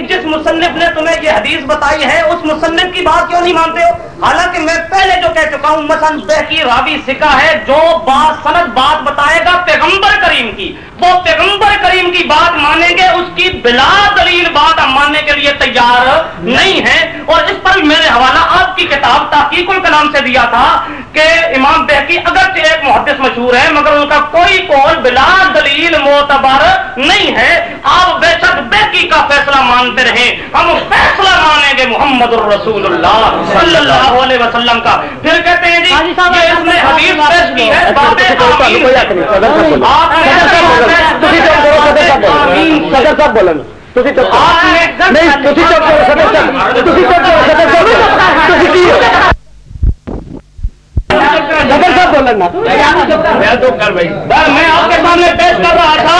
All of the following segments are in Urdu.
جس مصنف نے تمہیں یہ حدیث بتائی ہے، اس مصنف کی بات کیوں نہیں مانتے ہو؟ حالانکہ میں پہلے جو کہہ چکا ہوں، مثلا بہکی راوی سکا ہے، جو بات سند بات بتائے گا پیغمبر کریم کی۔ وہ پیغمبر کریم کی بات مانیں گے، اس کی بلا دلیل بات ہم ماننے کے لیے تیار نہیں ہے اور اس پر میں نے حوالہ آپ کی کتاب تحقیق الکلام سے دیا تھا کہ امام بہکی اگرچہ ایک محدث مشہور ہے مگر ان کا کوئی قول بلا دلیل معتبر نہیں ہے۔ آپ بے شک بہکی کا فیصلہ مانتے رہیں۔ ہم فیصلہ مانیں گے محمد الرسول اللہ صلی اللہ علیہ وسلم کا پھر کہتے ہیں جی یہ اس نے حدیث پیش کی ہے باب آمین آپ صدر صاحب بولن ਤੁਸੀਂ ਚੁੱਪ ਕਰੋ ਨਹੀਂ ਤੁਸੀਂ ਚੁੱਪ ਕਰੋ ਸਦਰ ਸਾਹਿਬ ਤੁਸੀਂ ਚੁੱਪ ਕਰੋ ਸਦਰ ਸਾਹਿਬ ਤੁਸੀਂ ਕੀ ਹੋ ਸਦਰ ਸਾਹਿਬ ਬੋਲਣ ਨਾ میں آپ کے سامنے پیش کر رہا تھا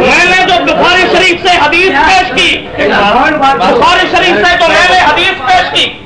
میں نے جو بخاری شریف سے حدیث پیش کی بخاری شریف سے تو میں نے حدیث پیش کی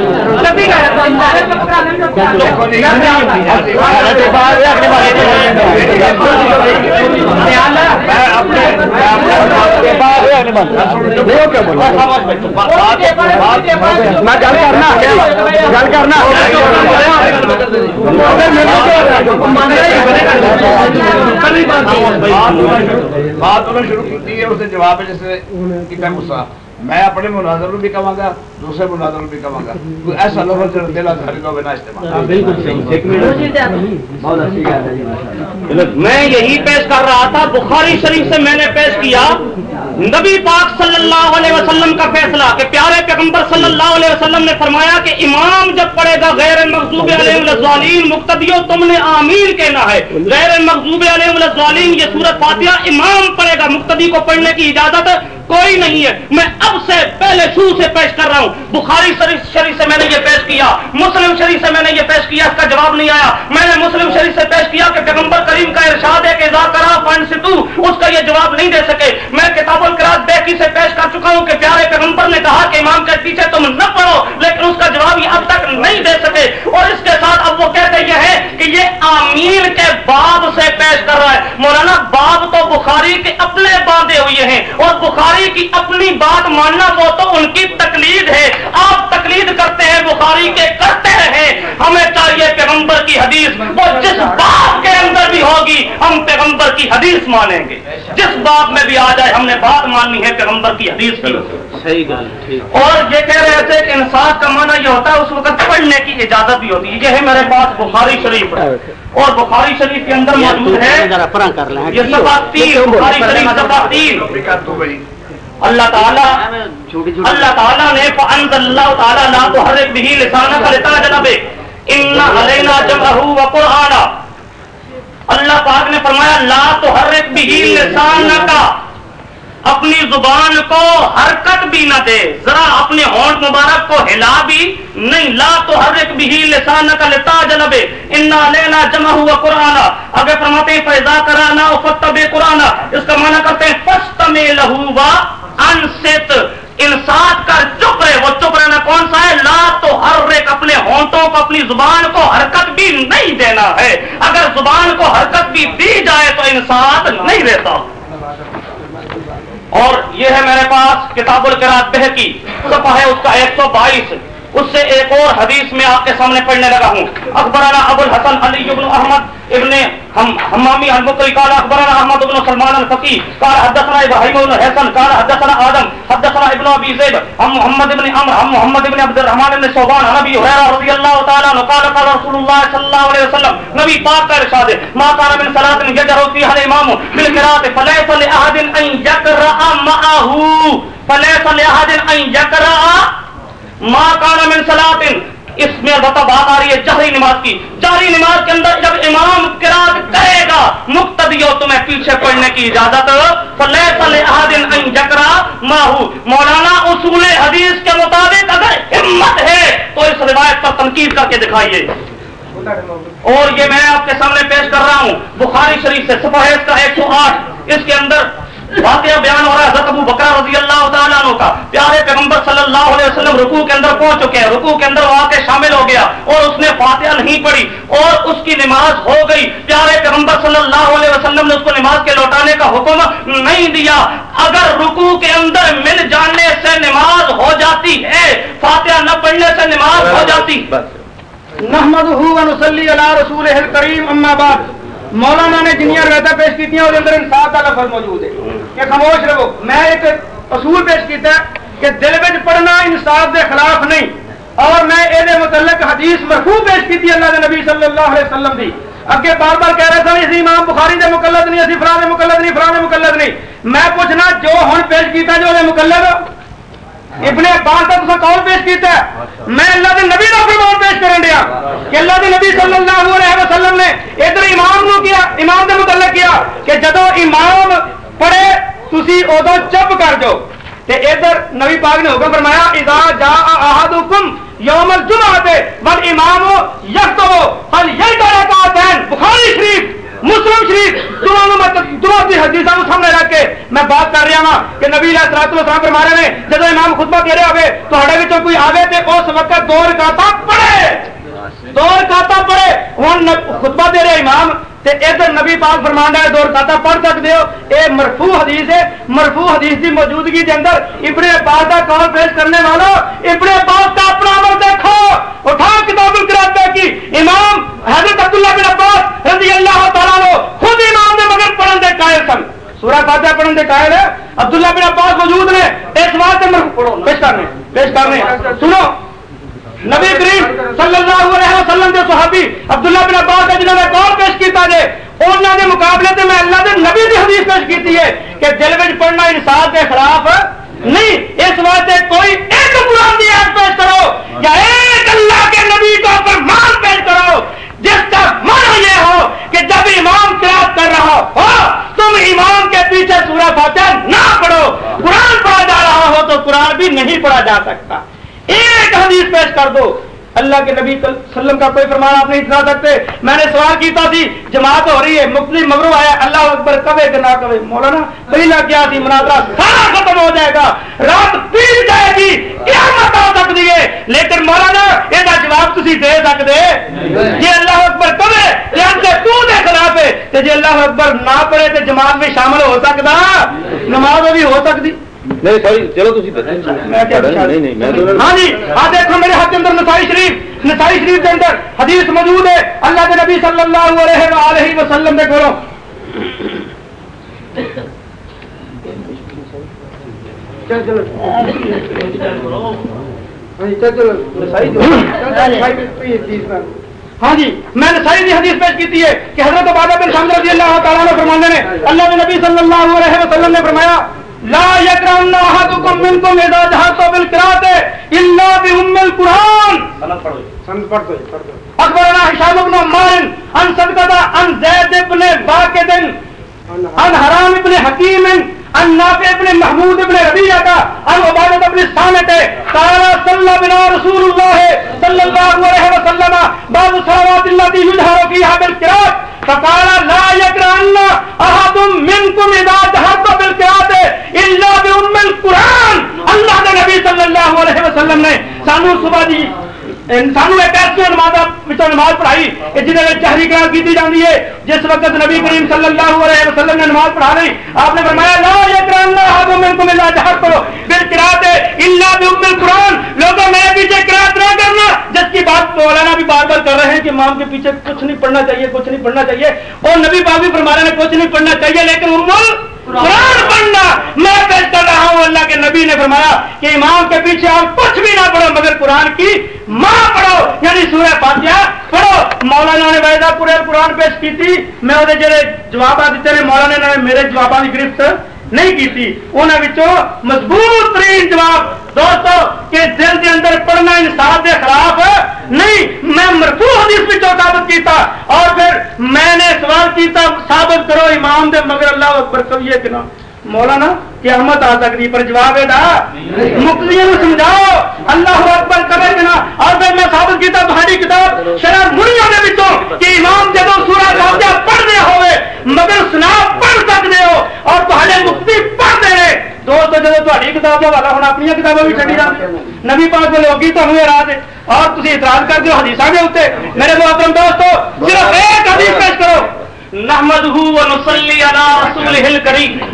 میں گل کرنا گل کرنا بات انہوں شروع کی ہے اسے جواب ہے جیسے کہ میں غصہ میں اپنے مناظر بھی کہوں گا دوسرے مناظر بھی کہوں گا۔ کوئی ایسا لفظ جو دل لوگ نہ استعمال میں یہی پیش کر رہا تھا بخاری شریف سے میں نے پیش کیا۔ نبی پاک صلی اللہ علیہ وسلم کا فیصلہ کہ پیارے پیغمبر صلی اللہ علیہ وسلم نے فرمایا کہ امام جب پڑھے گا غیر مغضوب علیہ الظالین مقتدیو تم نے آمین کہنا ہے۔ غیر مغضوب علیہ الظالین یہ سورت فاتحہ امام پڑھے گا مقتدی کو پڑھنے کی اجازت کوئی نہیں ہے۔ میں اب سے پہلے شروع سے پیش کر رہا ہوں۔ بخاری شریف شریف سے میں نے یہ پیش کیا، مسلم شریف سے میں نے یہ پیش کیا، اس کا جواب نہیں آیا۔ میں نے مسلم شریف سے پیش کیا کہ پیغمبر کریم کا ارشاد ہے کہ اذا کرا فن ستو اس کا یہ جواب نہیں دے سکے۔ میں کتاب القرات بیکی سے پیش کر چکا ہوں کہ پیارے پیغمبر نے کہا کہ امام کے پیچھے تم نہ پڑھو، لیکن اس کا جواب یہ اب تک نہیں دے سکے۔ اور اس کے ساتھ اب وہ کہتے یہ ہے کہ یہ آمین کے باب سے پیش کر رہا ہے۔ مولانا، باب تو بخاری کے ہوئے ہیں اور بخاری کی اپنی بات ماننا وہ تو ان کی تقلید ہے۔ آپ تقلید کرتے ہیں بخاری کے کرتے رہے۔ ہمیں چاہیے پیغمبر کی حدیث وہ جس بات کے اندر بھی ہوگی ہم پیغمبر کی حدیث مانیں گے۔ جس بات میں بھی آ جائے ہم نے بات ماننی ہے پیغمبر کی حدیث کی۔ اور یہ کہہ رہے تھے کہ انصاف کا معنی یہ ہوتا ہے اس وقت پڑھنے کی اجازت بھی ہوتی ہے۔ یہ ہے میرے پاس بخاری شریف اور بخاری شریف کے اندر موجود ہے۔ یہ سفا تین بخاری شریف تین۔ اللہ تعالیٰ اللہ تعالیٰ نے فانز اللہ تعالیٰ لا تحرک به لسانك لتعجل به ان علينا جمعه وقرآن اللہ پاک نے فرمایا لا تحرک به لسانك۔ اپنی زبان کو حرکت بھی نہ دے ذرا اپنے ہونٹ ہلا بھی، نہیں، لا تو حرک بھی لسان کا لتا جنبے انا لینا جمع ہوا قرآن اگر فرماتے ہیں فیضا کرانا فتب قرآن، اس کا معنی کرتے ہیں فست میں لہو انست انسات کر، چپ رہے، وہ چپ رہنا کون سا ہے؟ لا تو ہر ایک اپنے ہونٹوں کو، اپنی زبان کو حرکت بھی نہیں دینا ہے۔ اگر زبان کو حرکت بھی دی جائے تو انسات نہیں رہتا۔ اور یہ ہے میرے پاس کتاب القرات بہ کی صفحہ ہے اس کا ایک سو بائیس۔ اس سے ایک اور حدیث میں آپ کے سامنے پڑھنے لگا ہوں۔ اکبرانا ابو الحسن علی ابن احمد ابن حمامی المقری، قال اخبرنا احمد بن سلمان الفقی قال حدثنا ابراہیم بن حسن، قال حدثنا آدم، حدثنا ابن ابي زيد هم محمد بن عمرو هم محمد بن عبد الرحمن بن صوبان عن ابي هريره رضي الله تعالى عنه قال قال رسول الله صلى الله عليه وسلم، نبی پاک کا ارشاد ہے، ما كان من صلاه يجهر فيها الامام بالقراءه فليس لاحد ان يقرا من صلاه اس میں البتہ بات آ رہی ہے جہری نماز کی، جہری نماز کے اندر جب امام قرات کرے گا مقتدیو تمہیں پیچھے پڑھنے کی اجازت ماہو مولانا اصول حدیث کے مطابق اگر ہمت ہے تو اس روایت پر تنقید کر کے دکھائیے۔ اور یہ میں آپ کے سامنے پیش کر رہا ہوں، بخاری شریف سے سفید کا ایک سو آٹھ، اس کے اندر واقعہ بیان ہو رہا ہے حضرت ابو بکرا رضی اللہ تعالیٰ عنہ کا۔ پیارے پیغمبر صلی اللہ علیہ وسلم رکوع کے اندر پہنچ چکے ہیں رکوع کے اندر وہ آ کے شامل ہو گیا اور اس نے فاتحہ نہیں پڑھی اور اس کی نماز ہو گئی۔ پیارے پیغمبر صلی اللہ علیہ وسلم نے اس کو نماز کے لوٹانے کا حکم نہیں دیا۔ اگر رکوع کے اندر مل جانے سے نماز ہو جاتی ہے فاتحہ نہ پڑھنے سے نماز ہو جاتی نحمدہ و نصلی علی رسولہ الکریم اما بعد۔ مولانا نے جنیاں روایتیں پیش کی ہیں اور اندر انصاف کا لفظ موجود ہے۔ کہ خاموش رہو۔ میں ایک اصول پیش کیتا ہے کہ دل میں پڑھنا انصاف کے خلاف نہیں۔ اور میں یہ متعلق حدیث مرفوع پیش کی اللہ کے نبی صلی اللہ علیہ وسلم دی۔ اگے بار بار کہہ رہے تھے اسی امام بخاری دے مقلد نہیں، اسی فلاں مقلد نہیں، فلاں مقلد نہیں۔ میں پوچھنا، جو ہن پیش کیتا جو دے مقلد؟ ابن عباس کا تصا کون پیش کیتا ہے؟ میں اللہ کے نبی کا فرمان پیش کرن دیا کہ اللہ کے نبی صلی اللہ علیہ وسلم نے ادھر امام نو کیا، امام دے متعلق کیا کہ جدو امام پڑھے، تسی ادو چپ کر جو تے ادھر نبی پاک نے حکم فرمایا، اذا جاء احدکم یوم الجمعہ، بل امام یکتب هل یلقى رکعتین، بخاری شریف، مسلم شریف، دونوں کی حدیثوں کو سامنے رکھ کے میں بات کر رہا ہوں کہ نبی علیہ الصلوۃ والسلام فرما رہے ہیں جب امام خطبہ دے رہے ہوے تو ہڑے وچوں کوئی آوے تے اس وقت دو رکعتاں پڑھے۔ دو رکعتاں پڑھے۔ ہن خطبہ دے رہے امام تے ادھر نبی پاک فرمان ہے دو رکعتاں پڑھ سکتے ہو۔ اے مرفوع حدیث ہے۔ مرفوع حدیث دی موجودگی دے اندر ابن عباس کا قول پیش کرنے والوں ابن عباس کا اپنا عمل دیکھو۔ اٹھا کتاب القرآن کی۔ امام حضرت عبداللہ بن عباس رضی اللہ تعالیٰ عنہ خود امام نے مگر پڑھن دے قائل سن۔ سورہ فاتحہ پڑھن دے قائل ہے۔ عبداللہ بن عباس موجود نے۔ اس واسطے پیش کرنے پیش کرنے۔ سنو۔ نبی کریم صلی اللہ علیہ وسلم کے صحابی عبداللہ بن عباس نے جنہوں نے قول پیش کیتا جے انہوں نے مقابلے تے میں اللہ دے نبی دی حدیث پیش کیتی ہے کہ دل وچ پڑھنا انصاف کے خلاف نہیں، اس واسطے کوئی ایک قرآن کی آیت پیش کرو یا ایک اللہ کے نبی کا فرمان پیش کرو، جس کا مانا یہ ہو کہ جب امام قرآن کر رہا ہو، تم امام کے پیچھے سورہ فاتحہ نہ پڑھو۔ قرآن پڑھا جا رہا ہو تو قرآن بھی نہیں پڑھا جا سکتا۔ حدیث پیش کر دو۔ اللہ کے نبی صلی اللہ علیہ وسلم کا کوئی فرمان آپ نہیں سنا سکتے۔ میں نے سوال کیتا تھی جماعت ہو رہی ہے مختلف مغرو آیا، اللہ اکبر کبے کہ نہ کبے مولانا، پہلا کیا تھی مناظرہ؟ سارا ختم ہو جائے گا۔ رات پیٹ جائے گی، قیامت آ سکتی ہے۔ لیکن مولانا یہ جواب تھی دے سکتے؟ جی اللہ اکبر کبے جی تو دے خلاف ہے۔ جی اللہ اکبر نہ پڑے تے جماعت میں شامل ہو سکتا؟ نماز بھی ہو سکتی۔ نہیں سوری چلو تھی نہیں نہیں میں ہاں جی دیکھو میرے ہاتھ کے اندر نسائی شریف نسائی شریف کے اندر حدیث موجود ہے۔ اللہ کے نبی صلی اللہ علیہ وآلہ وسلم دے کرو چل چلو ہاں جی میں۔ نے صحیح دی حدیث پیش کی ہے کہ حضرت بن رضی اللہ تعالیٰ نے فرمانے نے اللہ کے نبی صلی اللہ علیہ وسلم نے فرمایا لا يكرهن احدكم منكم اذا جهرت بالقراءه الا بام القران سند پڑھ دو. پڑھ دو اخبرنا هشام بن عمار عن صدقه عن زيد بن باكد عن حرام بن حكيم عن نافع بن محمود بن ربيعه عن عباده بن الصامت قال صلى بنا رسول الله صلى الله عليه وسلم بعض صلوات التي يجهر فيها بالقراءه فقال لا يكرهن احد منكم اذا جهرت بالقراءه الا بام القران اللہ کے نبی صلی اللہ علیہ وسلم نے سانو صبح دی سانو ایک ایسی نماز نماز پڑھائی؟ جہاں چہری قرار کی جاتی ہے، جس وقت نبی کریم صلی اللہ علیہ وسلم نے نماز پڑھا رہی آپ نے فرمایا، لا یکراننا کرو پھر قرآت اللہ بی ام القرآن۔ لوگوں، میرے پیچھے قرآت نہ کرنا۔ جس کی بات مولانا بھی بار بار کر رہے ہیں کہ امام کے پیچھے کچھ نہیں پڑھنا چاہیے، کچھ نہیں پڑھنا چاہیے۔ اور نبی پاک بھی فرما رہے ہیں، کچھ نہیں پڑھنا چاہیے، لیکن ارمل قرآن پڑھنا۔ میں پیش کر رہا ہوں، اللہ کے نبی نے فرمایا کہ امام کے پیچھے آپ کچھ بھی نہ پڑھو، مگر قرآن کی ماں پڑھو یعنی سورہ فاتحہ پڑھو مولانا نے ویسا پورے قرآن پیش کی تھی میں وہ جڑے جواب دیتے ہیں مولانا نے میرے جوابوں کی گرفت نہیں کی تھی انہوں مضبوط ترین جواب دوستو کہ دل کے اندر پڑھنا انصاف کے خلاف نہیں میں مرفوع حدیث بھی ثابت کیتا اور پھر میں نے سوال کیتا ثابت کرو امام دے مگر اللہ اکبر کبھی کہ نہ مولانا قیامت آ سکتی پر جواب ہے دا مقتدیوں کو سمجھاؤ۔ اللہ اکبر کرے کہ نا اور پھر میں ثابت کیتا تہاڈی کتاب شرح منیوں دے وچوں کہ امام جدوں سورہ فاتحہ پڑھ دے ہوئے مگر سنا پڑھ سکدے ہو۔ اور تہاڈے مفتی پڑھ دے نے دوست جدوں تہاڈی کتاب دا حوالہ ہن اپنی کتاباں بھی چھڈی رہے نبی پاک والے ہوگی تانوں یہ راز ہے۔ اور تسی اعتراض کر دیو حدیثاں دے اوتے میرے محترم دوستو صرف ایک حدیث پیش کرو۔ نحمده ونصلي على رسوله الكريم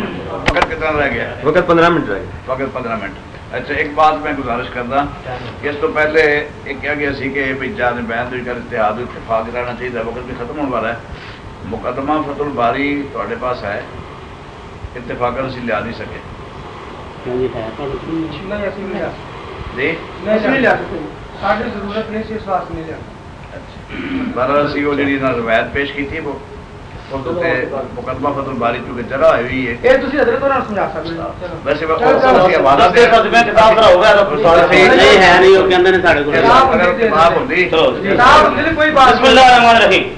وقت کتنا رہ گیا؟ وقت پندرہ منٹ رہے وقت پندرہ منٹ۔ اچھا ایک بات میں گزارش کردا کہ اس تو پہلے ایک کیا گیا سی کہ بھی جان بیان تو کر اتحاد اتفاق رہنا چاہیے وقت بھی ختم ہونے والا ہے۔ مقدمہ فتح الباری تھوڑے پاس ہے اتفاق اسی لیا نہیں سکے۔ جی؟ بارہ اسی وہ نا روایت پیش کی تھی وہ مقدمہ فتح الباری چونکہ جرا ہوئی ہے یہ تسی حضرت ہونا سمجھا سکتے ہو ویسے وہ چلو، چلو، اسی حوالہ دے نہیں ہے نہیں وہ کہندے نے ساڈے کول اگر کتاب ہوندی چلو کتاب دل کوئی بات بسم اللہ الرحمن الرحیم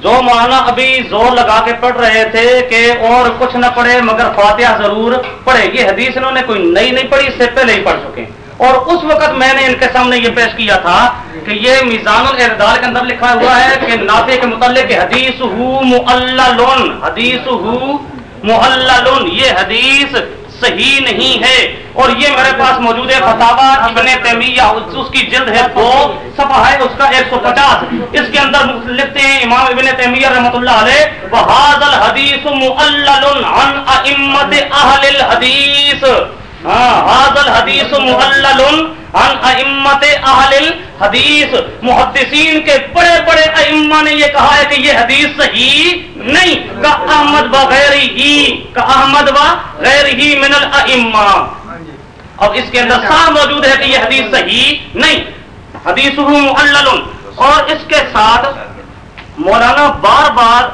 جو مولانا ابھی زور لگا کے پڑھ رہے تھے کہ اور کچھ نہ پڑھے مگر فاتحہ ضرور پڑھے یہ حدیث انہوں نے کوئی نئی نہیں پڑھی اس سے پہلے ہی پڑھ چکے اور اس وقت میں نے ان کے سامنے یہ پیش کیا تھا کہ یہ میزان الاعتدال کے اندر لکھا ہوا ہے کہ نافع کے متعلق حدیث ہو معللن حدیث ہو معللن یہ حدیث صحیح نہیں ہے۔ اور یہ میرے پاس موجود ہے فتاوا ابن تیمیہ، اس کی جلد ہے دو، صفحہ ہے اس کا ایک سو پچاس۔ اس کے اندر لکھتے ہیں امام ابن تیمیہ رحمۃ اللہ علیہ۔ وہاد الحدیث معلل عن ائمت اہل الحدیث ہاں حاض الحدیث معلل عن ائمت اہل الحدیث محدثین کے بڑے بڑے ائمہ نے یہ کہا ہے کہ یہ حدیث صحیح نہیں کا احمد بغیر ہی کا احمد بغیر ہی من الائمہ اب اس کے اندر صاف موجود ہے کہ یہ حدیث صحیح نہیں حدیث معلل اور اس کے ساتھ مولانا بار بار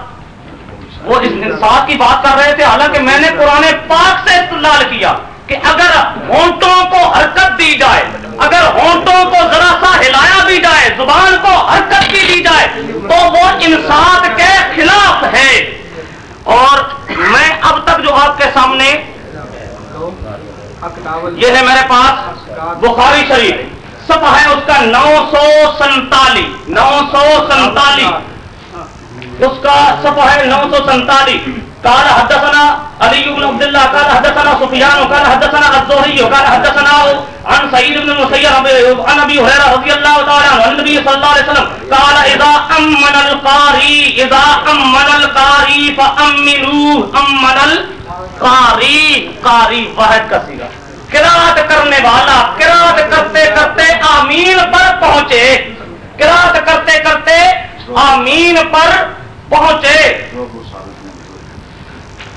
وہ اس انصاف کی بات کر رہے تھے حالانکہ میں نے قرآن پاک سے استدلال کیا کہ اگر ہونٹوں کو حرکت دی جائے، اگر ہونٹوں کو ذرا سا ہلایا بھی جائے، زبان کو حرکت بھی دی جائے، تو وہ انصاف کے خلاف ہے اور میں اب تک جو آپ کے سامنے یہ ہے میرے پاس بخاری شریف سب ہے اس کا نو سو سنتالیس، نو سو سنتالیس۔ اس کا صفحہ ہے نو سو سنتالیس۔ قال حدثنا علي بن عبد الله، قال حدثنا سفيان، قال حدثنا الزهري، قال حدثنا عن سعيد بن المسيب، عن ابي هريره رضي الله تعالى عنه، عن النبي صلى الله عليه وسلم، قال اذا امن القاري اذا امن القاري فامنوه امن القاري قاری واحد کا صیغہ قرات کرنے والا قرات کرتے کرتے آمین پر پہنچے۔ قرات کرتے کرتے آمین پر پہنچے۔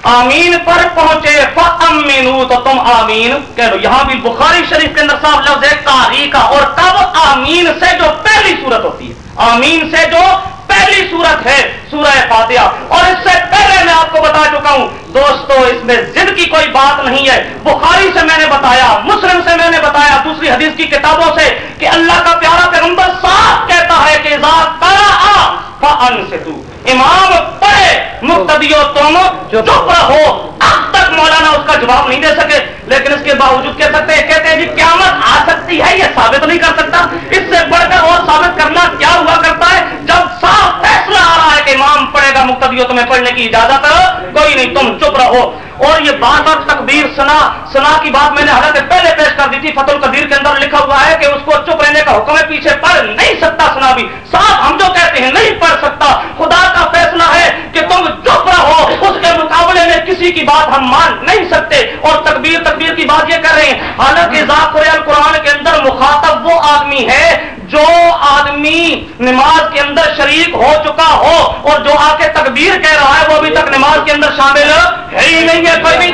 آمین پر پہنچے، فَأَمِّنُوا تو تم آمین کہہ لو یہاں بھی بخاری شریف کے اندر صاحب لفظ ہے قاری کا، اور کب آمین سے جو پہلی صورت ہوتی ہے۔ آمین سے جو پہلی صورت ہے، سورہ فاتحہ۔ اور اس سے پہلے میں آپ کو بتا چکا ہوں، دوستو، اس میں ضد کی کوئی بات نہیں ہے۔ بخاری سے میں نے بتایا، مسلم سے میں نے بتایا، دوسری حدیث کی کتابوں سے کہ اللہ کا پیارا پیغمبر صاف کہتا ہے کہ اذا قرأ فانصتوا۔ امام پڑھے مقتدیو تم چپ رہو۔ اب تک مولانا اس کا جواب نہیں دے سکے لیکن اس کے باوجود کہہ سکتے ہیں کہتے ہیں جی قیامت آ سکتی ہے یہ ثابت نہیں کر سکتا۔ اس سے بڑھ کر اور ثابت کرنا کیا ہوا کرتا ہے؟ جب صاف فیصلہ آ رہا ہے کہ امام پڑھے گا مقتدیو تمہیں پڑھنے کی اجازت کوئی نہیں تم چپ رہو۔ اور یہ بات اور تقدیر سنا سنا کی بات میں نے حالت پہلے پیش کر دی تھی، فتح القدیر کے اندر لکھا ہوا ہے کہ اس کو چپ رہنے کا حکم ہے، پیچھے پڑھ نہیں سکتا سنا بھی۔ صاحب ہم جو کہتے ہیں نہیں پڑھ سکتا۔ خدا کا فیصلہ ہے کہ تم چپ رہو، اس کے مقابلے میں کسی کی بات ہم مان نہیں سکتے۔ اور تکبیر تکبیر کی بات یہ کر رہے ہیں۔ حالانکہ ذاکر القرآن کے اندر مخاطب وہ آدمی ہے جو آدمی نماز کے اندر شریک ہو چکا ہو اور جو آ کے تکبیر کہہ رہا ہے، وہ ابھی تک نماز کے اندر شامل ہے ہی نہیں ہے کوئی بھی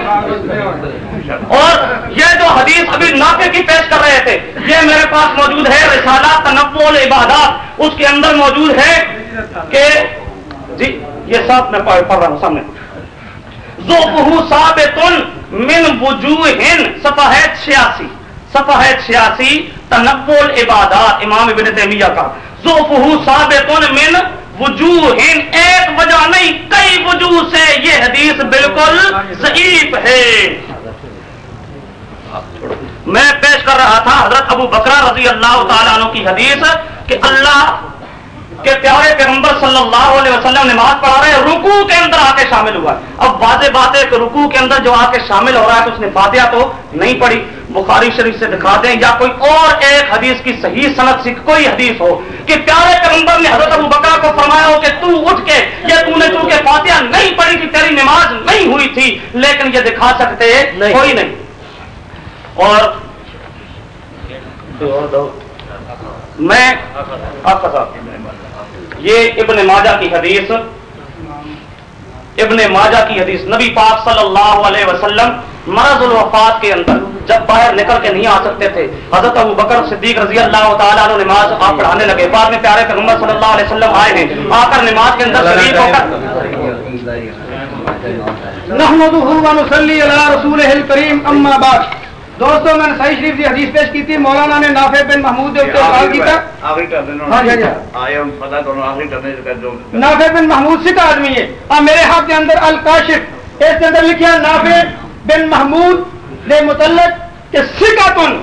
اور یہ جو حدیث ابھی نافع کی پیش کر رہے تھے، یہ میرے پاس موجود ہے رسالہ تنوع العبادات اس کے اندر موجود ہے کہ جی یہ ساتھ میں پڑھ رہا ہوں، سامنے۔ ذوقہ ثابت من وجوہ صفحہ ہے 86 صفحہ ہے 86 تنوع العبادات امام ابن تیمیہ کا۔ ذوقہ ثابت من وجوہ ایک وجہ نہیں، کئی وجوہ سے یہ حدیث بالکل ضعیف ہے۔ میں پیش کر رہا تھا حضرت ابو بکرا رضی اللہ تعالیٰ عنہ کی حدیث کہ اللہ کے پیارے پیغمبر صلی اللہ علیہ وسلم نماز پڑھا رہے، رکوع کے اندر آ کے شامل ہوا۔ ہے اب واضح بات ہے کہ رکوع کے اندر جو آ کے شامل ہو رہا ہے تو اس نے فاتحہ تو نہیں پڑھی۔ بخاری شریف سے دکھا دیں یا کوئی اور ایک حدیث کی صحیح صنعت سے کوئی حدیث ہو کہ پیارے پیغمبر نے حضرت ابو بکرا کو فرمایا ہو کہ تو اٹھ کے یا تو نے چونکہ فاتحہ نہیں پڑھی تھی تیری نماز نہیں ہوئی تھی لیکن یہ دکھا سکتے کوئی نہیں۔ اور میں یہ ابن ماجہ کی حدیث ابن ماجہ کی حدیث نبی پاک صلی اللہ علیہ وسلم مرض الوفات کے اندر جب باہر نکل کے نہیں آ سکتے تھے حضرت ابو بکر صدیق رضی اللہ تعالیٰ عنہ نماز آپ پڑھانے لگے۔ بعد میں پیارے پیغمبر صلی اللہ علیہ وسلم آئے ہیں۔ آ کر نماز کے اندر شریف ہو کر نحمده على رسوله الكريم اما بعد دوستو میں نے صحیح شریف کی حدیث پیش کی تھی۔ مولانا نے نافع بن محمود اوپر سوال کیتا آخری ٹرن ہاں جی، ہاں جی۔ آئے ہم پتا کرو آخری ٹرن جو نافع بن محمود سکھ آدمی ہے۔ اور میرے ہاتھ کے اندر الکاشف اس کے اندر لکھا نافع بن محمود نے متعلق کہ سکاتن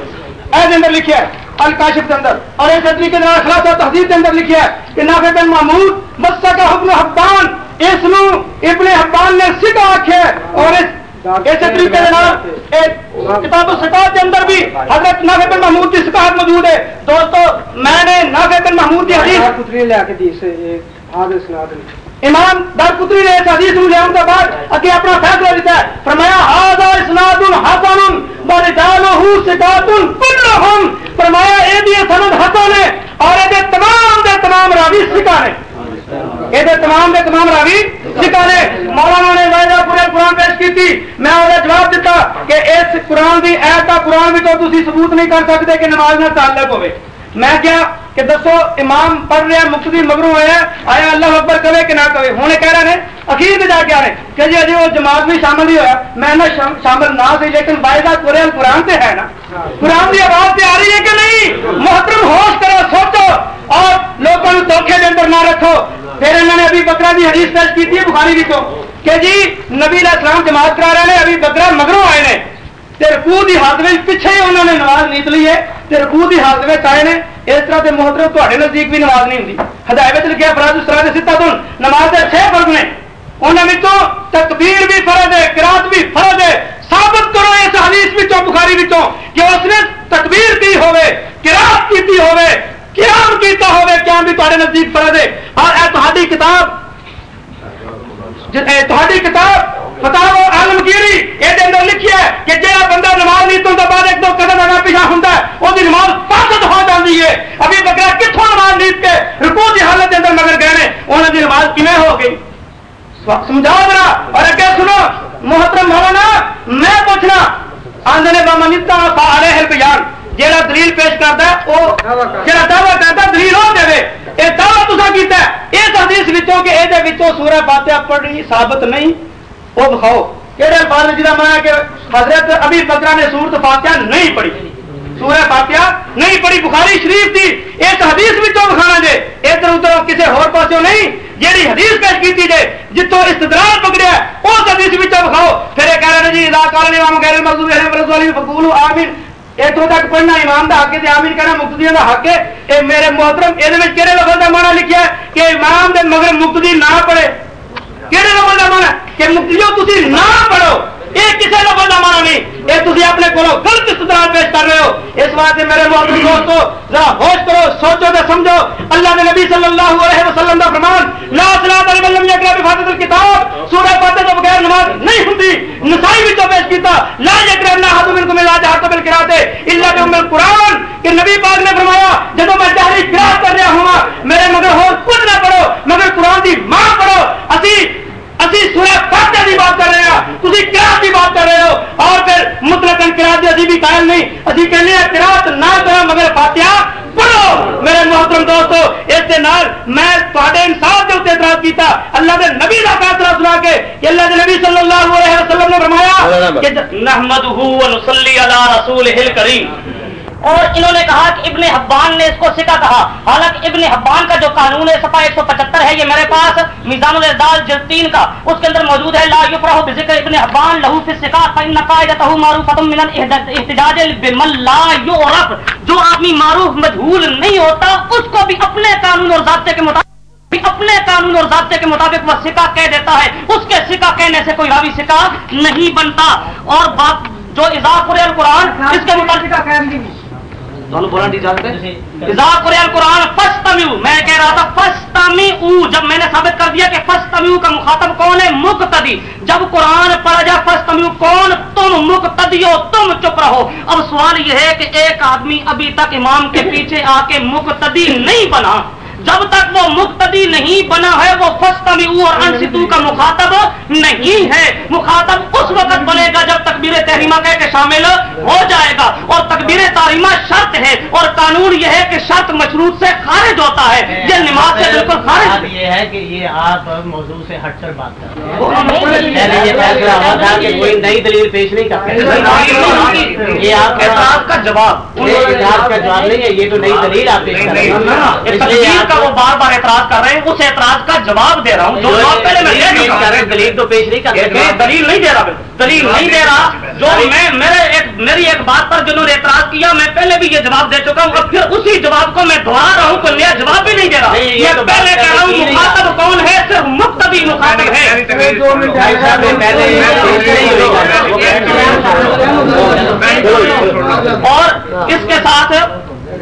ایسے اندر لکھا ہے الکاشف کے اندر اور اس طریقے کے اندر خلاصہ تحدید کے اندر لکھا ہے کہ نافع بن محمود مسا کا حکم حبان اس نو ابن حبان نے سکھ آخیا اور اس اسی طریقے کے نام کتاب السکاط کے اندر بھی حضرت نافع بن محمود کی سکاط موجود ہے۔ دوستو میں نے نافع بن محمود کی حدیث سے امام دار پتری نے اس حدیث میں لے کے بعد اگے اپنا فیصلہ دیتا ہے۔ فرمایا حسن ورجالہ سکات كلهم فرمایا، اے دی سند حسن ہے اور اے دے تمام دے تمام راوی سکا نے اے دے تمام دے تمام راوی سکا نے مولانا نے وعدہ پورے قرآن پیش کی تھی میں انہیں جواب دیتا کہ اس قرآن دی ایت کا قرآن بھی تو تسی ثبوت نہیں کر سکتے کہ نماز نہ تعلق ہوئے۔ میں کیا کہ دسو، امام پڑھ رہے ہیں، مقتدی مگرو ہوئے ہیں، آیا اللہ اکبر کرے کہ نہ کرے ہونے کہہ رہے ہیں اخیر میں جا کے آ رہے ہیں۔ کہ جی اجی وہ جماعت بھی شامل ہی ہوا میں نہ شامل نہ تھی، لیکن باعثہ قرآن قرآن سے ہے نا۔ قرآن کی آواز سے آ رہی ہے کہ نہیں؟ محترم ہوش کرو، سوچو۔ اور لوگوں کو دھوکے کے اندر نہ رکھو۔ پھر انہوں نے ابھی بکرا کی حدیث پیش کی تھی، بخاری بھی تو۔ کہ جی نبی علیہ السلام جماعت کرا رہے ہیں ابھی بکرا مگروں آئے نے تے رکوع دی حالت پیچھے ہی انہوں نے نماز نیت لی ہے۔ تے رکوع دی حالت آئے نے، اس طرح دے محترم تواڈے نزدیک بھی نماز نہیں ہوندی۔ ہدایت دن، نماز دے چھ فرض نے۔ انہاں وچوں تکبیر بھی فرض ہے قرات بھی فرض ہے۔ ثابت کرو اس حدیث وچوں، بخاری وچوں، کہ اس نے تکبیر کی ہوے قرات کیتی ہوے قیام کیتا ہوے قیام بھی تواڈے نزدیک فرض ہے۔ اور اے تہاڈی کتاب کتاب فتاو عالمگیری یہ اندر لکھی ہے کہ جہاں بندہ نماز نہیں تو بعد ایک دو قدم اگا پیچھا ہوں وہ نماز فاسد ہو جاتی ہے ابھی بکرا کتوں نماز نیت کے رکو کی حالت کے اندر مگر گئے انہوں کی نماز کیویں ہو گئی سمجھاؤ ذرا اور اگے سنو محترم مولانا میں پوچھنا آندنے بابا نیتا فعالے ہے بیان جہاں دلیل پیش کرتا ہے وہ جہاں دعوی کرتا ہے دلیل ہو دے یہ دعوی تصا کیتا ہے اس حدیث وچوں کہ یہ وچوں سورہ فاتحہ پڑھی ثابت نہیں وہ دکھاؤ کہڑے الفاظ میں جہاں مانا کہ حضرت ابھی بکرا نے سورت فاتحہ نہیں پڑھی۔ سورہ فاتحہ نہیں پڑھی، بخاری شریف تھی۔ اس حدیث وچوں دکھانا جے۔ ادھر ادھر کسی ہور پاسوں نہیں، جیڑی حدیث پیش کی جائے جتوں استدلال پکڑیا اس حدیث وچوں دکھاؤ پھر یہ کہہ رہے ہیں جی اذا قال الامام غیر المغضوب علیہم ولا الضالین آمین۔ اتوں تک پڑھنا امام دا حق ہے، آمین کہنا مقتدی دا حق ہے۔ اے میرے محترم اے وچ کہڑے لفظ دا معنی لکھیا ہے کہ امام دے مگر مقتدی نہ پڑھے۔ کہڑے لفظ دا معنی کہ مقتدیو تسی نہ پڑھو؟ یہ کسی لفظ دا معنی نہیں؟ یہ تسی اپنے کولو غلط استدلال پیش کر رہے ہو۔ اس واسطے میرے محترم دوستو، ذرا ہوش کرو، سوچو تے سمجھو۔ اللہ دے نبی صلی اللہ علیہ وسلم دا فرمان، لا صلاۃ علی من لم یقرأ بفاتحۃ الکتاب، سورہ فاتحہ تو بغیر نماز نہیں ہوندی۔ نسائی وچ پیش کیتا، لا یقرأ احد منکم الا جهرت بالقراءۃ الا بام القرآن۔ کہ نبی پاک نے فرمایا جب میں جہری قرات کر رہا ہوں، میرے مگر ہور کچھ نہ پڑھو، مگر قرآن دی ماں پڑھو۔ اسی اسی سورہ فاتحہ دی بات کر رہے ہیں تسی قرات دی بات کر رہے ہو۔ اور پھر مطلق قرات دی اسی بھی قائل نہیں۔ اسی کہنے ہیں قرات نہ کرو مگر فاتحہ پڑھو۔ میرے محترم دوستو اس دے نال میں تواڈے انصاف دے اوپر اعتراض کیتا۔ اللہ دے نبی دا فیصلہ سنا کے کہ اللہ دے نبی صلی اللہ علیہ وسلم نے فرمایا کہ نحمده ونصلي على رسوله الكريم اور انہوں نے کہا کہ ابن حبان نے اس کو سکا کہا۔ حالانکہ ابن حبان کا جو قانون ہے سفا ایک سو پچہتر ہے، یہ میرے پاس میزان الدال جلتین کا، اس کے اندر موجود ہے۔ لا یفرح بذکر ابن حبان لہو فی السکا فإن قاعدته معروفۃ من الاحتجاج بمن لا يعرف جو آدمی معروف مجہول نہیں ہوتا، اس کو بھی اپنے قانون اور ضابطے کے مطابق اپنے قانون اور ضابطے کے مطابق وہ سکا کہہ دیتا ہے۔ اس کے سکا کہنے سے کوئی راوی سکا نہیں بنتا۔ اور بات جو اضاف القرآن، اس کے متعلق دونوں بولنا ہے؟ اضاف القرآن فستمیو میں کہہ رہا تھا فستمیو جب میں نے ثابت کر دیا کہ فستمیو کا مخاطب کون ہے؟ مقتدی۔ جب قرآن پڑھا جائے فستمیو کون؟ تم مقتدی ہو تم چپ رہو۔ اب سوال یہ ہے کہ ایک آدمی ابھی تک امام کے پیچھے آ کے مقتدی نہیں بنا۔ جب تک وہ مقتدی نہیں بنا ہے وہ فستمی اور انستو کا مخاطب نہیں ہے۔ مخاطب اس وقت بنے گا جب تکبیر تحریمہ کہہ کے شامل ہو جائے گا۔ اور تکبیر تحریمہ شرط ہے۔ اور قانون یہ ہے کہ شرط مشروط سے خارج ہوتا ہے۔ یہ نماز سے بالکل خارج یہ ہے کہ یہ آپ موضوع سے ہٹ کر بات کر کوئی نئی دلیل پیش نہیں کرتے یہ آپ کا جواب۔ کا جواب نہیں ہے یہ تو نئی دلیل آپ پیش کر رہے ہیں۔ کا وہ بار بار اعتراض کر رہے ہیں اس اعتراض کا جواب دے رہا ہوں۔ جو جواب پہلے میں دے چکا ہوں۔ دلیل تو پیش نہیں یہ کرتے دلیل نہیں دے رہا دلیل نہیں دے رہا۔ جو میں میرے ایک میری ایک بات پر جنہوں نے اعتراض کیا میں پہلے بھی یہ جواب دے چکا ہوں اب پھر اسی جواب کو میں دوہرا رہا ہوں کوئی نیا جواب بھی نہیں دے رہا۔ میں پہلے کہہ رہا ہوں مخاطب کون ہے؟ صرف مقتدی مخاطب ہے اور اس کے ساتھ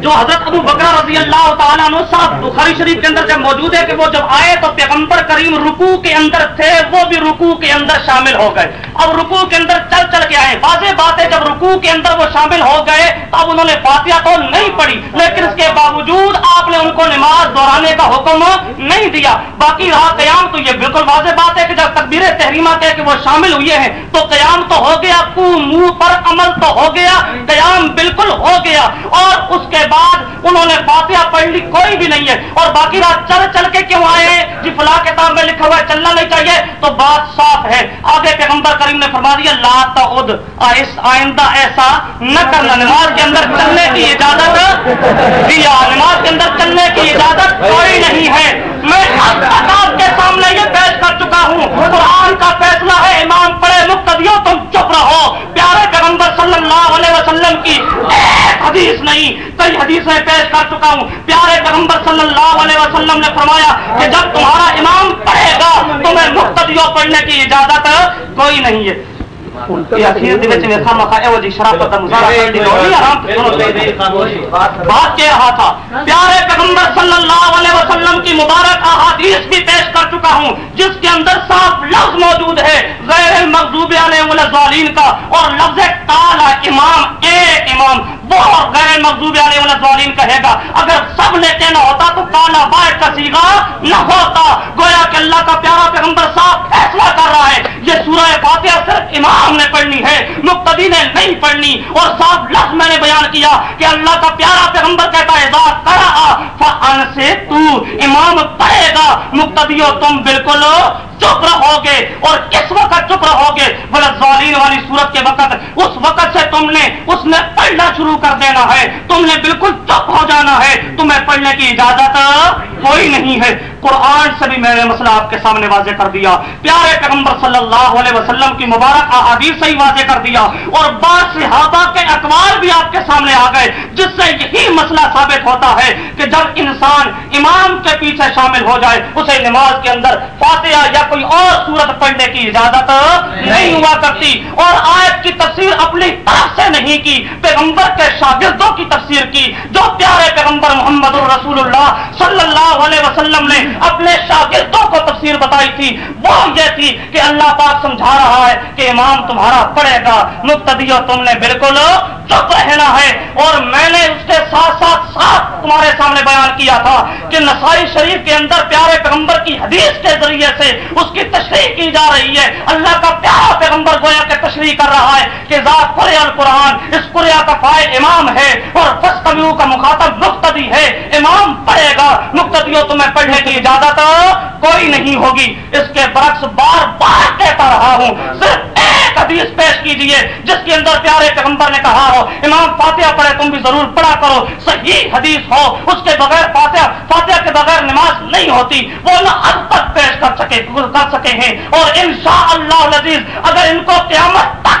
جو حضرت ابو بکر رضی اللہ تعالیٰ عنہ صاحب بخاری شریف کے اندر جب موجود ہے کہ وہ جب آئے تو پیغمبر کریم رکوع کے اندر تھے، وہ بھی رکوع کے اندر شامل ہو گئے۔ اب رکوع کے اندر چل چل کے آئے۔ واضح بات ہے، جب رکوع کے اندر وہ شامل ہو گئے اب انہوں نے فاتحہ تو نہیں پڑھی، لیکن اس کے باوجود آپ نے ان کو نماز دہرانے کا حکم نہیں دیا۔ باقی رہا قیام تو یہ بالکل واضح بات ہے کہ جب تکبیر تحریمہ کے کہ وہ شامل ہوئے ہیں تو قیام تو ہو گیا، کو منہ پر عمل تو ہو گیا، قیام بالکل ہو گیا اور اس کے بعد انہوں نے فاتحہ پڑھ لی، کوئی بھی نہیں ہے۔ اور باقی رات چل چل کے کیوں آئے ہیں؟ جی فلاں کتاب میں لکھا ہوا ہے، چلنا نہیں چاہیے۔ تو بات صاف ہے۔ آگے پیغمبر کریم نے فرما دیا، لا تعود اس آئندہ ایسا نہ کرنا۔ نماز کے اندر چلنے کی اجازت، دیا۔ نماز کے اندر چلنے کی اجازت کوئی نہیں ہے۔ میں اب کے سامنے یہ پیش کر چکا ہوں۔ قرآن کا فیصلہ ہے، امام پڑے مقتدیوں، تم چپ رہو۔ پیارے پیغمبر صلی اللہ علیہ وسلم کی ایک حدیث نہیں، کئی حدیثیں پیش کر چکا ہوں۔ پیارے پیغمبر صلی اللہ علیہ وسلم نے فرمایا کہ جب تمہارا امام پڑھے گا، تمہیں مقتدیوں پڑھنے کی اجازت کوئی نہیں ہے۔ بات کہہ رہا تھا؟ پیارے پیغمبر صلی اللہ علیہ وسلم کی مبارک احادیث بھی پیش کر چکا ہوں جس کے اندر صاف لفظ موجود ہے غیر مغضوب علیہ الضالین کا اور لفظ کالا امام ایک امام وہ غیر مغضوب علیہ کہے گا، اگر سب نے کہنا ہوتا تو کالا باہر کا سیگا نہ ہوتا۔ گویا کہ اللہ کا پیارا پیغمبر صاحب فیصلہ کر رہا ہے، یہ سورہ فاتحہ صرف امام نے پڑھنی ہے، مقتدی نے نہیں پڑھنی۔ اور صاف لفظ میں نے بیان کیا کہ اللہ کا پیارا پیغمبر کہتا ہے ذا کرا سے تو امام پڑھے گا۔ مقتدیو، تم بالکل چپ رہو گے اور کس وقت چپ رہو گے بولے ظالین والی صورت کے وقت، اس وقت سے تم نے اس نے پڑھنا شروع کر دینا ہے۔ تم نے بالکل چپ ہو جانا ہے۔ تمہیں پڑھنے کی اجازت کوئی نہیں ہے۔ قرآن سے بھی میں نے مسئلہ آپ کے سامنے واضح کر دیا۔ پیارے پیغمبر صلی اللہ علیہ وسلم کی مبارک احادیث سے ہی واضح کر دیا۔ اور بعض صحابہ کے اقوال بھی آپ کے سامنے آ گئے۔ جس سے یہی مسئلہ ثابت ہوتا ہے کہ جب انسان امام کے پیچھے شامل ہو جائے، اسے نماز کے اندر فاتحہ یا کوئی اور صورت پڑھنے کی اجازت نہیں ہوا کرتی۔ اور آیت کی تفسیر اپنی طرف سے نہیں کی۔ پیغمبر کے شاگردوں کی تفسیر کی، جو پیارے پیغمبر محمد الرسول اللہ صلی اللہ علیہ وسلم نے اپنے شاگردوں کو تفسیر بتائی تھی، وہ یہ تھی کہ اللہ پاک سمجھا رہا ہے کہ امام تمہارا پڑے گا۔ مقتدیو تم نے بالکل چپ رہنا ہے۔ اور میں نے اس کے ساتھ ساتھ ساتھ تمہارے سامنے بیان کیا تھا کہ نسائی شریف کے اندر پیارے پیغمبر کی حدیث کے ذریعے سے اس کی تشریح کی جا رہی ہے۔ اللہ کا پیارا پیغمبر گویا کے تشریح کر رہا ہے کہ ذات قرآن، اس قرآن کا فائل امام ہے اور فستمیو کا مخاطب مقتدی ہے۔ امام پڑھے گا۔ مقتدیوں تمہیں پڑھنے کی اجازت کوئی نہیں ہوگی۔ اس کے برعکس بار بار کہتا رہا ہوں۔ صرف ایک حدیث پیش کیجیے، جس کے اندر پیارے پیغمبر نے کہا ہو، امام فاتحہ پڑھے تم بھی ضرور پڑھا کرو۔ صحیح حدیث ہو۔ اس کے بغیر فاتحہ فاتحہ کے بغیر نماز نہیں ہوتی۔ وہ نہ اب تک پیش کر سکے کر سکے ہیں۔ اور انشاءاللہ العزیز، اگر ان کو قیامت تک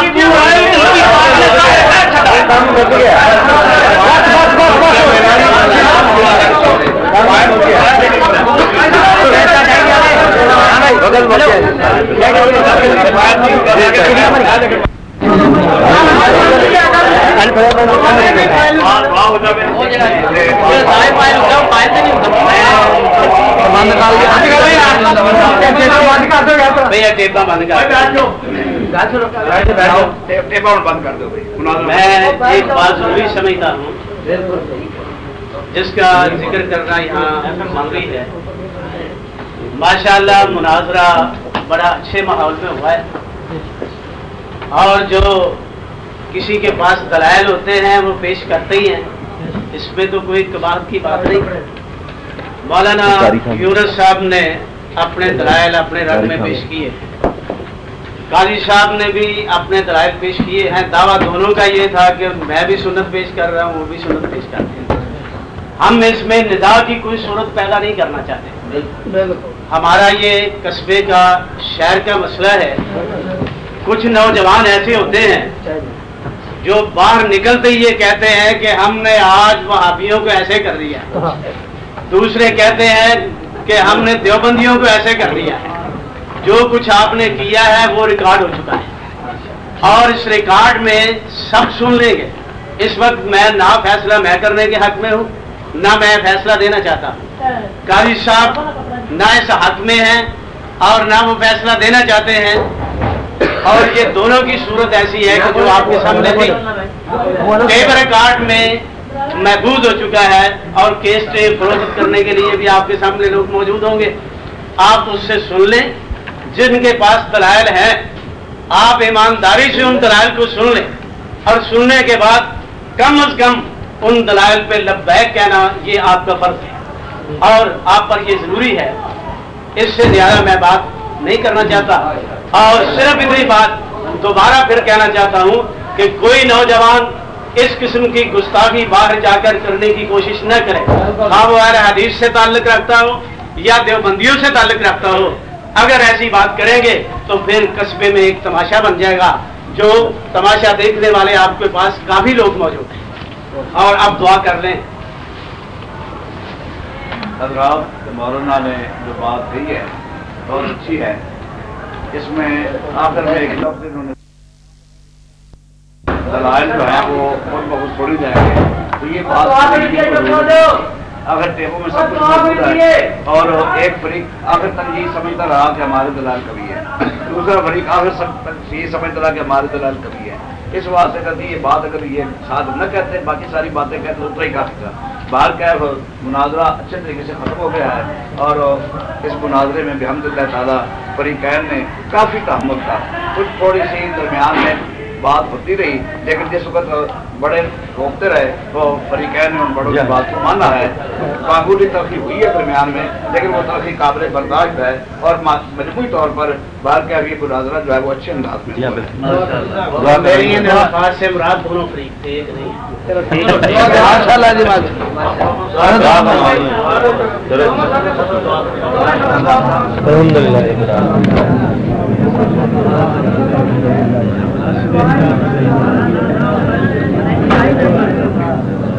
بند کر دو بند کر۔ دو بند کر۔ دو بند کر دو بھائی۔ مناظرہ میں ایک بات ضروری سمجھتا ہوں۔ جس کا ذکر کرنا یہاں ضروری ہے۔ ماشاء اللہ مناظرہ بڑا اچھے ماحول میں ہوا ہے۔ اور جو کسی کے پاس دلائل ہوتے ہیں وہ پیش کرتے ہی ہیں۔ اس میں تو کوئی کباب کی بات نہیں۔ مولانا یونس صاحب نے اپنے دلائل اپنے رنگ میں پیش کیے۔ قاضی صاحب نے بھی اپنے دلائل پیش کیے ہیں۔ دعویٰ دونوں کا یہ تھا کہ میں بھی سنت پیش کر رہا ہوں، وہ بھی سنت پیش کرتے ہیں۔ ہم اس میں ندا کی کوئی صورت پیدا نہیں کرنا چاہتے۔ ہمارا یہ قصبے کا، شہر کا مسئلہ ہے۔ کچھ نوجوان ایسے ہوتے ہیں جو باہر نکلتے ہی یہ کہتے ہیں کہ ہم نے آج وہابیوں کو ایسے کر دیا دوسرے کہتے ہیں کہ ہم نے دیوبندیوں کو ایسے کر دیا جو کچھ آپ نے کیا ہے وہ ریکارڈ ہو چکا ہے۔ اور اس ریکارڈ میں سب سن لیں گے۔ اس وقت میں نہ فیصلہ میں کرنے کے حق میں ہوں، نہ میں فیصلہ دینا چاہتا ہوں۔ قاضی صاحب نہ اس حق میں ہیں اور نہ وہ فیصلہ دینا چاہتے ہیں۔ اور یہ دونوں کی صورت ایسی ہے کہ جو آپ کے سامنے تھی۔ ٹیپ ریکارڈ میں محفوظ ہو چکا ہے اور کیس فروخت کرنے کے لیے بھی آپ کے سامنے لوگ موجود ہوں گے۔ آپ اس سے سن لیں۔ جن کے پاس دلائل ہیں، آپ ایمانداری سے ان دلائل کو سن لیں۔ اور سننے کے بعد کم از کم ان دلائل پہ لبیک کہنا یہ آپ کا فرض ہے۔ اور آپ پر یہ ضروری ہے۔ اس سے زیادہ میں بات نہیں کرنا چاہتا۔ اور صرف اتنی بات دوبارہ پھر کہنا چاہتا ہوں کہ کوئی نوجوان اس قسم کی گستاخی باہر جا کر کرنے کی کوشش نہ کرے۔ ہاں وہ حدیث سے تعلق رکھتا ہو یا دیوبندیوں سے تعلق رکھتا ہو۔ اگر ایسی بات کریں گے تو پھر قصبے میں ایک تماشا بن جائے گا جو تماشا دیکھنے والے آپ کے پاس کافی لوگ موجود ہیں۔ اور آپ دعا کر لیں۔ حضرات مولانا نے جو بات کہی ہے بہت اچھی ہے۔ اس میں آخر میں ایک لفظ انہوں نے دلائل جو ہیں وہ خود بہت چھوڑی جائیں گے۔ تو یہ بات اگر ٹیبو میں سب کچھ موجود ہے اور ایک فریق آخر یہ سمجھتا رہا کہ ہمارے دلال کبھی ہے۔ دوسرا فریق آخر تک یہ سمجھتا رہا کہ ہمارے دلال کبھی ہے۔ اس واسطے کرتی یہ بات اگر یہ ساتھ نہ کہتے باقی ساری باتیں کہتے اتنا ہی کافی تھا۔ باہر کیا ہے مناظرہ اچھے طریقے سے ختم ہو گیا ہے اور اس مناظرے میں بھی ہم اللہ تعالیٰ فریقین نے کافی تحمل تھا کچھ تھوڑی سی درمیان میں بات ہوتی رہی لیکن جس وقت بڑے روکتے رہے تو فریقین نے ان بڑوں کی بات کو مانا ہے معمولی ترقی ہوئی ہے درمیان میں لیکن وہ ترقی قابل برداشت ہے اور مجموعی طور پر باہر کے ابھی مناظرہ جو ہے وہ اچھے انداز میں الفاظ سے مراد دونوں فریق تھے ایک نہیں الحمد للہ اکٹھے ہو کے تین صلی اللہ علیہ وسلم